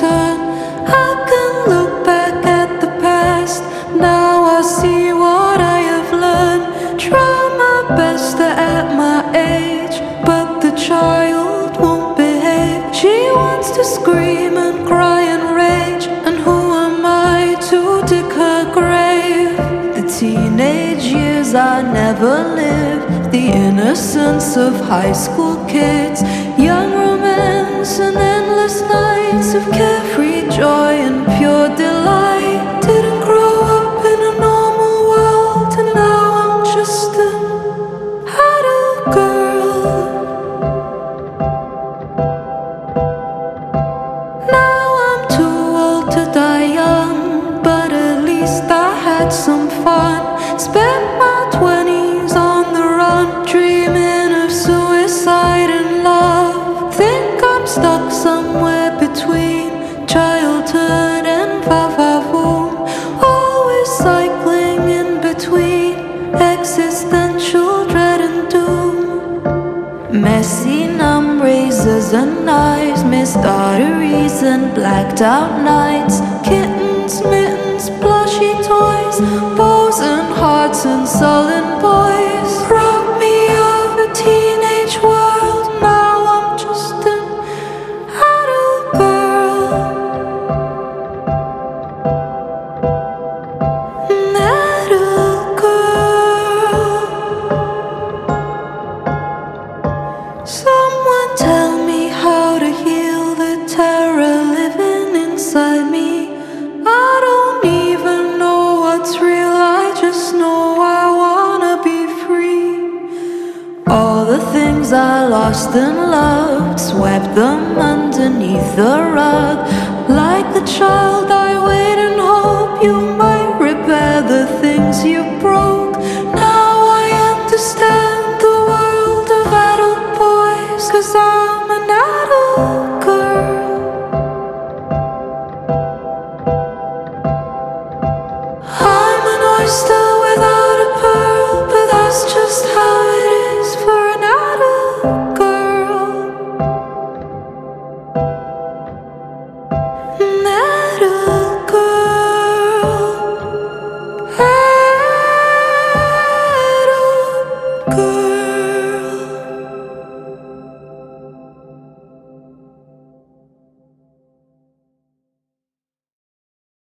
turn, I can look back at the past. Now I see what I have learned. Try my best at my age, but the child won't behave. She wants to scream and cry and rage, and who am I to dig her grave? The teenage years I never lived, the innocence of high school kids, young romance and endless nights of care joy and pure delight. Didn't grow up in a normal world, and now I'm just an adult girl. Now I'm too old to die young, but at least I had some fun. Spent my twenties on the run, dreaming of suicide and love. Think I'm stuck somewhere cycling in between existential dread and doom. Messy numb razors and knives, missed arteries and blacked out nights. Kittens, mittens, plushy toys, bows and hearts and sullen I lost and loved, swept them underneath the rug. Like the child